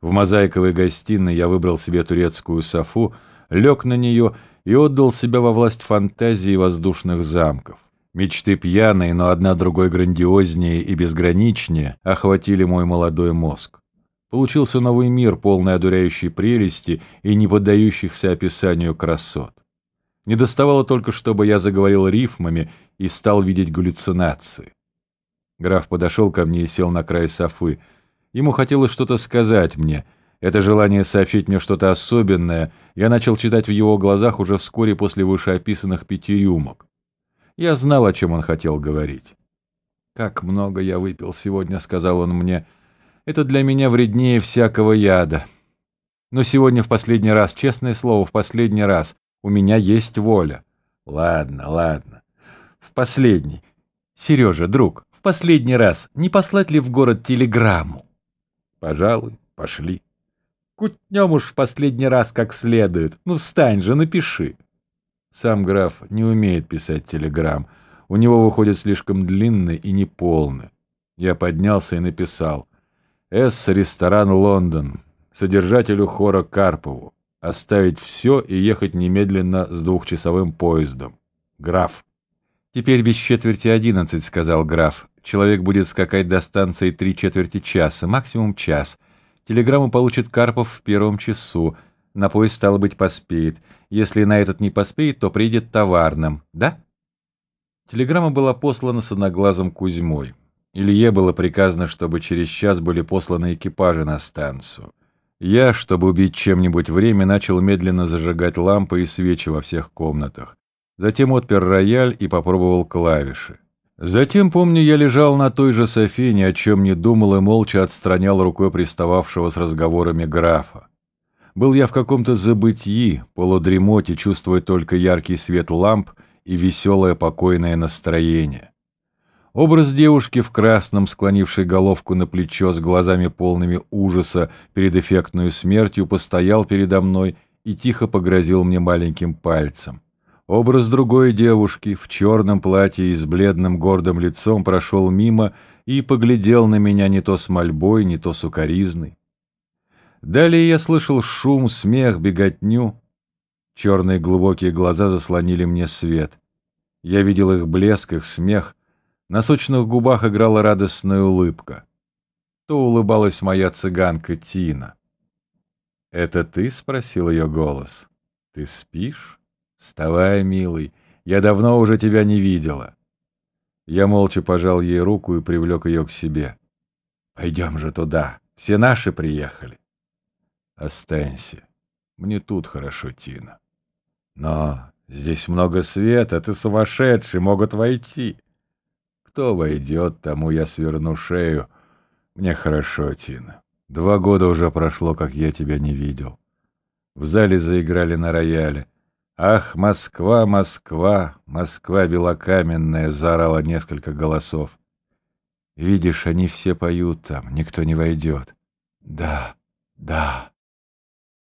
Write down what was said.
В мозаиковой гостиной я выбрал себе турецкую софу, лег на нее и отдал себя во власть фантазии воздушных замков. Мечты пьяные, но одна другой грандиознее и безграничнее, охватили мой молодой мозг. Получился новый мир, полный одуряющей прелести и не поддающихся описанию красот. Не доставало только, чтобы я заговорил рифмами и стал видеть галлюцинации. Граф подошел ко мне и сел на край софы. Ему хотелось что-то сказать мне. Это желание сообщить мне что-то особенное я начал читать в его глазах уже вскоре после вышеописанных пяти рюмок. Я знал, о чем он хотел говорить. «Как много я выпил сегодня», — сказал он мне, — это для меня вреднее всякого яда. Но сегодня в последний раз, честное слово, в последний раз, у меня есть воля. Ладно, ладно. В последний. Сережа, друг, в последний раз, не послать ли в город телеграмму? Пожалуй, пошли. Кутнем уж в последний раз как следует. Ну, встань же, напиши. Сам граф не умеет писать телеграмм. У него выходит слишком длинно и неполно. Я поднялся и написал. С. Ресторан Лондон. Содержателю хора Карпову. Оставить все и ехать немедленно с двухчасовым поездом. Граф. «Теперь без четверти одиннадцать», — сказал граф. «Человек будет скакать до станции три четверти часа, максимум час. Телеграмму получит Карпов в первом часу. На поезд, стало быть, поспеет. Если на этот не поспеет, то приедет товарным. Да?» Телеграмма была послана с одноглазым Кузьмой. Илье было приказано, чтобы через час были посланы экипажи на станцию. Я, чтобы убить чем-нибудь время, начал медленно зажигать лампы и свечи во всех комнатах. Затем отпер рояль и попробовал клавиши. Затем, помню, я лежал на той же софе, ни о чем не думал и молча отстранял рукой пристававшего с разговорами графа. Был я в каком-то забытии, полудремоте, чувствуя только яркий свет ламп и веселое покойное настроение. Образ девушки в красном, склонившей головку на плечо с глазами полными ужаса перед эффектную смертью, постоял передо мной и тихо погрозил мне маленьким пальцем. Образ другой девушки в черном платье и с бледным гордым лицом прошел мимо и поглядел на меня не то с мольбой, не то с укоризной. Далее я слышал шум, смех, беготню. Черные глубокие глаза заслонили мне свет. Я видел их блеск, их смех, на сочных губах играла радостная улыбка. То улыбалась моя цыганка Тина. «Это ты?» — спросил ее голос. «Ты спишь? Вставай, милый, я давно уже тебя не видела». Я молча пожал ей руку и привлек ее к себе. «Пойдем же туда, все наши приехали». «Останься, мне тут хорошо, Тина». «Но здесь много света, ты сумасшедший, могут войти». Кто войдет, тому я сверну шею. Мне хорошо, Тина. Два года уже прошло, как я тебя не видел. В зале заиграли на рояле. «Ах, Москва, Москва, Москва белокаменная!» — заорало несколько голосов. «Видишь, они все поют там, никто не войдет». «Да, да».